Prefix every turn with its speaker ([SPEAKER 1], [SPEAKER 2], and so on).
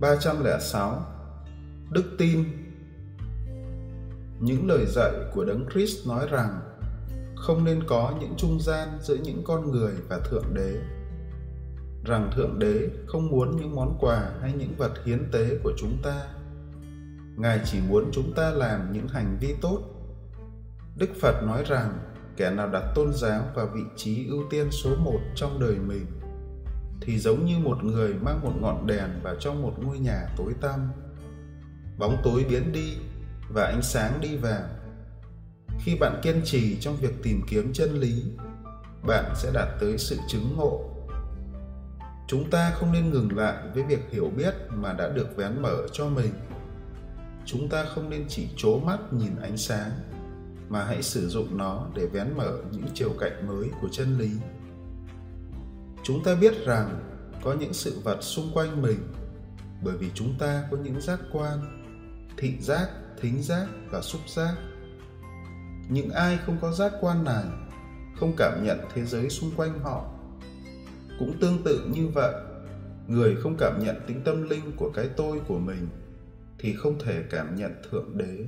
[SPEAKER 1] 306 Đức tin Những lời dạy của Đấng Christ nói rằng, không nên có những trung gian giữa những con người và Thượng Đế rằng Thượng Đế không muốn những món quà hay những vật hiến tế của chúng ta. Ngài chỉ muốn chúng ta làm những hành vi tốt. Đức Phật nói rằng, kẻ nào đặt tôn giáo vào vị trí ưu tiên số một trong đời mình thì giống như một người mang một ngọn đèn vào trong một ngôi nhà tối tăm. Bóng tối biến đi và ánh sáng đi vào. Khi bạn kiên trì trong việc tìm kiếm chân lý, bạn sẽ đạt tới sự chứng ngộ chúng ta không nên ngừng lại với việc hiểu biết mà đã được vén mở cho mình chúng ta không nên chỉ trố mắt nhìn ánh sáng mà hãy sử dụng nó để vén mở những chiều cạnh mới của chân lý chúng ta biết rằng có những sự vật xung quanh mình, bởi vì chúng ta có những giác quan, thị giác, thính giác và xúc giác. Những ai không có giác quan này, không cảm nhận thế giới xung quanh họ. Cũng tương tự như vậy, người không cảm nhận tính tâm linh của cái tôi của mình thì không thể cảm nhận thượng đế.